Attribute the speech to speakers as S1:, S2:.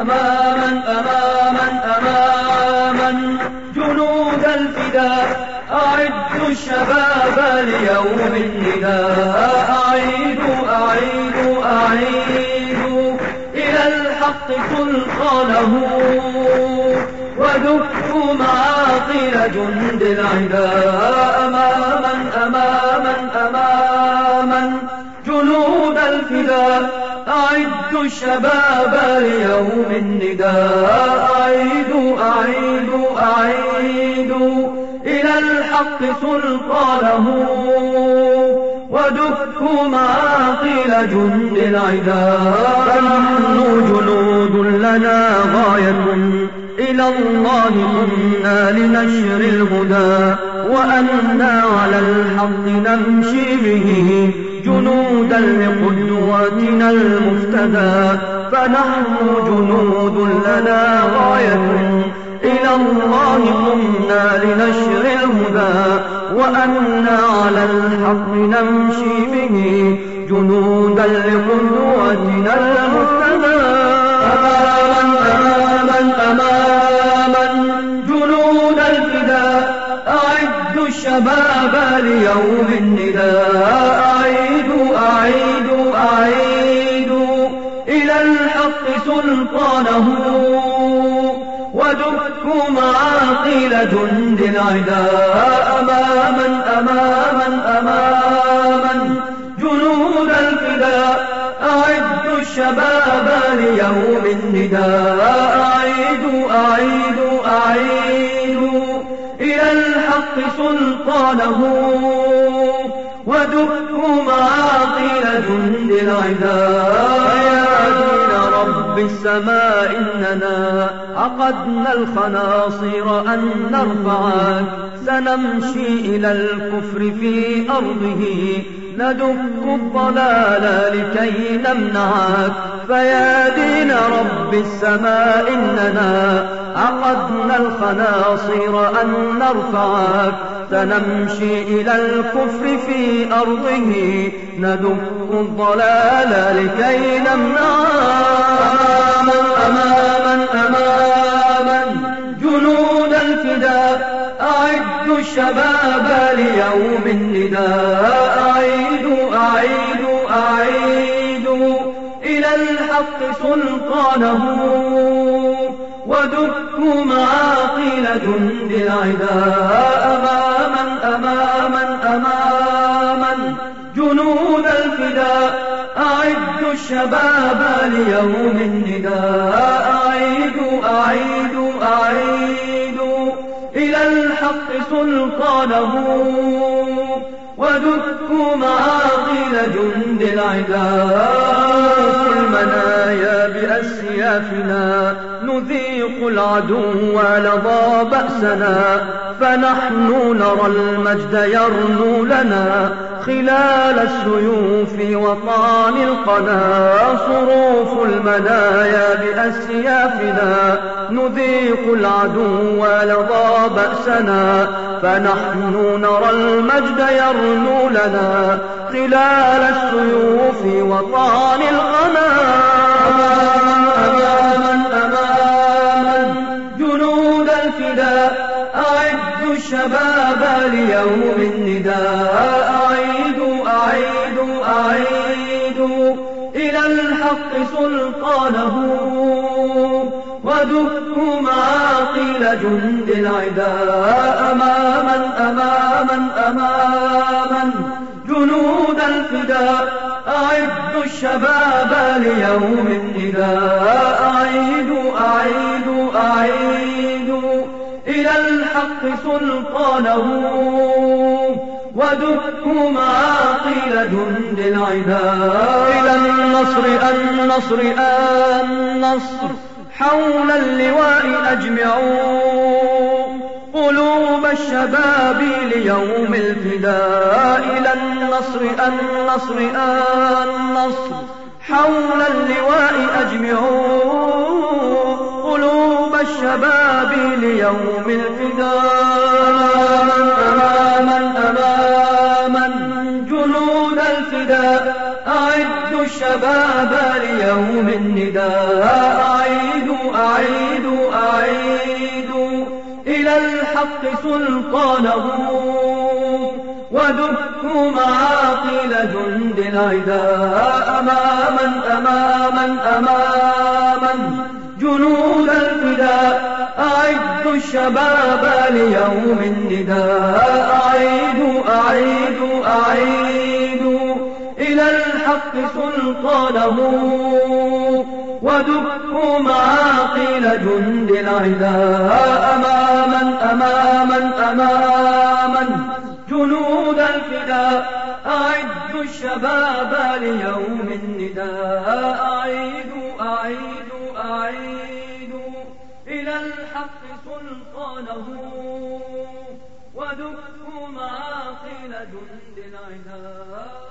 S1: أماما أماما أماما. جنود الفداء أعدوا الشباب ليوم النداء. أعيدوا أعيدوا أعيدوا إلى الحق سلطانه ودكوا معاقل جند العداء أماما الشباب ليوم النداء. أعيدوا أعيدوا أعيدوا إلى الحق سلطانه. ودكوا معاقل جند العداء فنحن جنود لنا غاية. إلى الله كنا لنشر الهدى. وأنا على الحق نمشي به. جنودا لقدواتنا المفتدى فنحن جنود لنا غاية. إلى الله قمنا لنشر الهدى وأنا على الحق نمشي به. جنودا لقدوتنا المفتدى. أماما أماما أماما. جنود الفداء أعدوا الشباب ليوم النداء. إلى الحق سلطانه ودكوا معاقل جند العداء أماما أماما أماما. جنود الفداء أعدوا الشباب ليوم النداء. أعيدوا أعيدوا أعيدوا إلى الحق سلطانه ودكوا معاقل جند العداء. رب السماء إننا عقدنا الخناصر أن نرفعك. سنمشي إلى الكفر في أرضه. ندك الضلال لكي نمنعك. فيا دين رب السماء إننا عقدنا الخناصر أن نرفعك. سنمشي إلى الكفر في أرضه. ندك الضلال لكي نمنعك. أماما أماما أعدوا الشباب ليوم النداء أعيدوا أعيدوا أعيدوا إلى الحق سلطانه. ودكوا معاقل جند العداء. أماما أماما أماما. جنود الفداء أعدوا الشباب ليوم النداء. أعيدوا أعيدوا سلطانه ودكوا معاقل جند العداء المنايا بأسيافنا نذيق العدو لظى بأسنا. فنحن نرى المجد يرنو لنا خلال السيوف وطعن القنا صروف المنايا بأسيافنا. نذيق العدو لظى بأسنا. فنحن نرى المجد يرنو لنا خلال السيوف وطعن القنا أعيدوا إلى الحق سلطانه ودكوا معاقل جند العداء أماما أماما أماما. جنود الفداء أعدوا الشباب ليوم النداء أعيدوا أعيدوا أعيدوا إلى الحق سلطانه ودكوا معاقل جند إلى النصر النصر النصر حول اللواء أجمعوا قلوب الشباب ليوم الفداء إلى النصر النصر النصر حول اللواء أجمعوا قلوب الشباب ليوم الفداء أعيد أعيد. إلى الحق سلطانه. ودكوا معاقل جند العداء أماما أماما أماما. جنود الفداء أعدوا الشباب ليوم النداء. أعيدوا أعيدوا أعيدوا إلى الحق سلطانه. ودكوا معاقل جند العداء أماما أماما أماما. جنود الفداء أعدوا الشباب ليوم النداء. أعيدوا أعيدوا أعيدوا إلى الحق سلطانه. ودكوا معاقل جند العداء